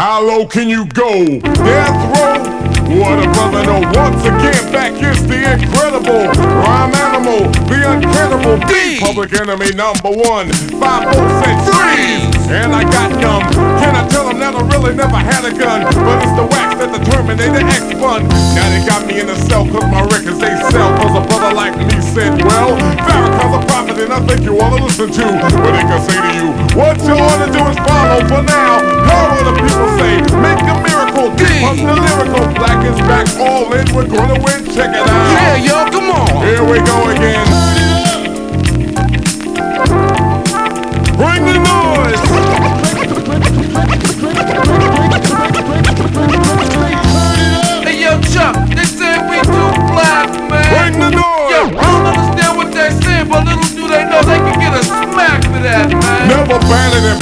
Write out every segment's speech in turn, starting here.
How low can you go? Death row? What a brother know. Once again, back is the incredible rhyme animal, the uncannibal B. Public enemy number one. Five four freeze, and I got gum. Can I tell them that I really never had a gun? But it's the wax that the Terminator X fun. Now they got me in the cell cause my records they sell. Cause a brother like me said, well, Farrakhan's a prophet and I think you wanna listen to what they can say to you. What you wanna do is follow for now. Heard the people say, make a miracle. Deep up the lyrical, black is back, all in. We're gonna win, check it out. Yeah, yo, come on. Here we go again. Bring the noise.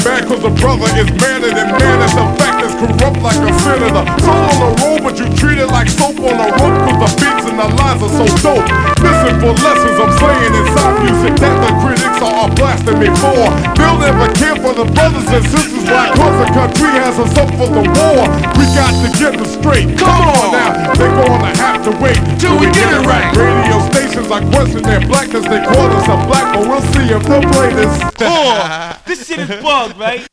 Bad cause a brother is madder than man. It's a fact that's corrupt like a senator. Soul on the road, but you treat it like soap on a rope cause the beats and the lines are so dope. Listen for lessons I'm saying inside music that the critics are blasting me for. They'll never care for the brothers and sisters like cause the country has us up for the war. We got to get them straight. Come on now, they're gonna have to wait Till we get it right. Are question their blackness. They call us a black, but we'll see if they'll play this. This shit is bugged, right?